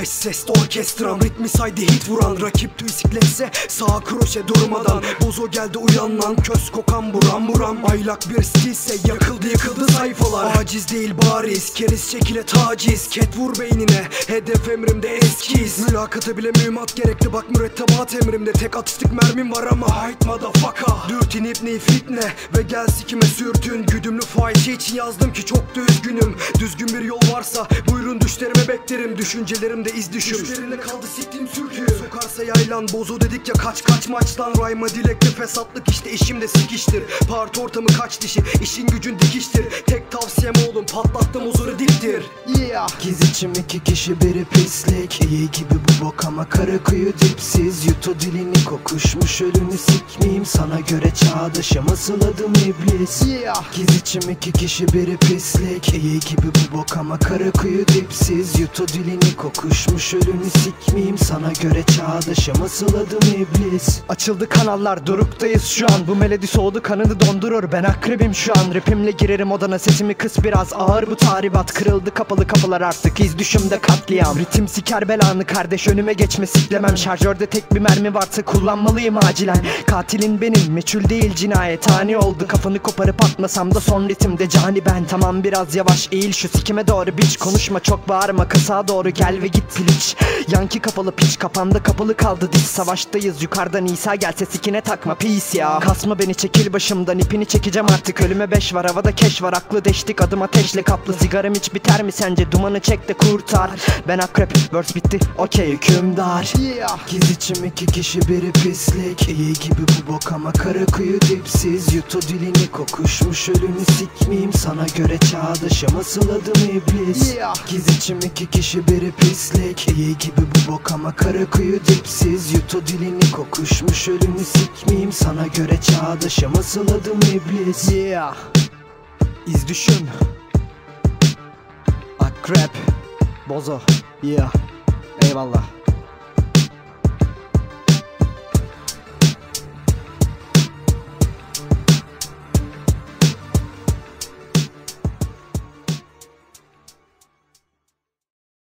Beş sesli orkestram ritmi saydı hit vuran. Rakip bisikletse sağ kroşe durmadan. Bozo geldi uyan lan köz kokan buram buram. Aylak bir stilse yakıldı yıkıldı sayfalar. Aciz değil bariz. Keriz şekile taciz. Ket vur beynine hedef emrimde eskiz. Mülakata bile mühimmat gerekli bak mürettebat emrimde. Tek atışlık mermim var ama hayt motherfucker. Dürtün ipni fitne ve gel sikime sürtün. Güdümlü fahişe için yazdım ki çok da üzgünüm Düzgün bir yol varsa buyurun düşlerime beklerim Düşüncelerimde iz düşüm Düşlerine kaldı siktim sürtü Sokarsa yaylan bozo dedik ya kaç kaç maçtan Rayma dilekli fesatlık işte işimde sikiştir. Parti ortamı kaç dişi işin gücün dikiştir. Tek tavsiyem oğlum patlattım huzuru diptir. Yeah. Giz içim iki kişi biri pislik. İyi gibi bu bok ama kara kuyu dipsiz Yutu dilini kokuşmuş ölünü sikmeyeyim. Sana göre çağdaşım asıl adım iblis. Yeah. Giz içim iki kişi biri pislik. İyi gibi bu bok ama kara kuyu dipsiz. Yutu dilini kokuşmuş ölünü sikmeyeyim. Sana göre çağdaşım asıl adım iblis. Açıldı kanallar duruktayız şu an. Bu melodi soğudu kanını dondurur. Ben akrebim şu an. Rapimle girerim odana Sesimi kıs biraz. Ağır bu tahribat Kırıldı kapalı kapılar artık. İz düşümde katliam. Ritim siker belanı kardeş önüme geçme siklemem. Şarjörde tek bir mermi varsa kullanmalıyım acilen. Katilin benim meçhul değil cinayet. Hani oldu kafanı koparıp atmasam da son ritimde cani ben. Tamam biraz yavaş eğil şu sikime doğru biç. Konuşma çok bağırma kısa doğru gel ve git piliç Yanki kapalı piç kafamda kapalı kaldı diz Savaştayız yukarıdan İsa gelse sikine takma pis ya. Kasma beni çekil başımdan ipini çekeceğim artık. Ölüme beş var havada keş var aklı deştik. Adım ateşle kaplı Sigaram hiç biter mi sence? Dumanı çek de kurtar. Ben akrep verse bitti okey hükümdar. Giz içim iki kişi biri pislik İyi gibi bu bok ama kara kuyu dipsiz. Yutu dilini kokuşmuş ölünü sikmeyeyim. Sana göre çağdaşım asıl adım iblis. Giz içim iki kişi biri pislik İyi gibi bu bok ama kara kuyu dipsiz. Yutu dilini kokuşmuş ölünü sikmeyeyim. Sana göre çağdaşım asıl adım iblis. Yeah. İz düşüm Akrep. Bozo. Yeah. Eyvallah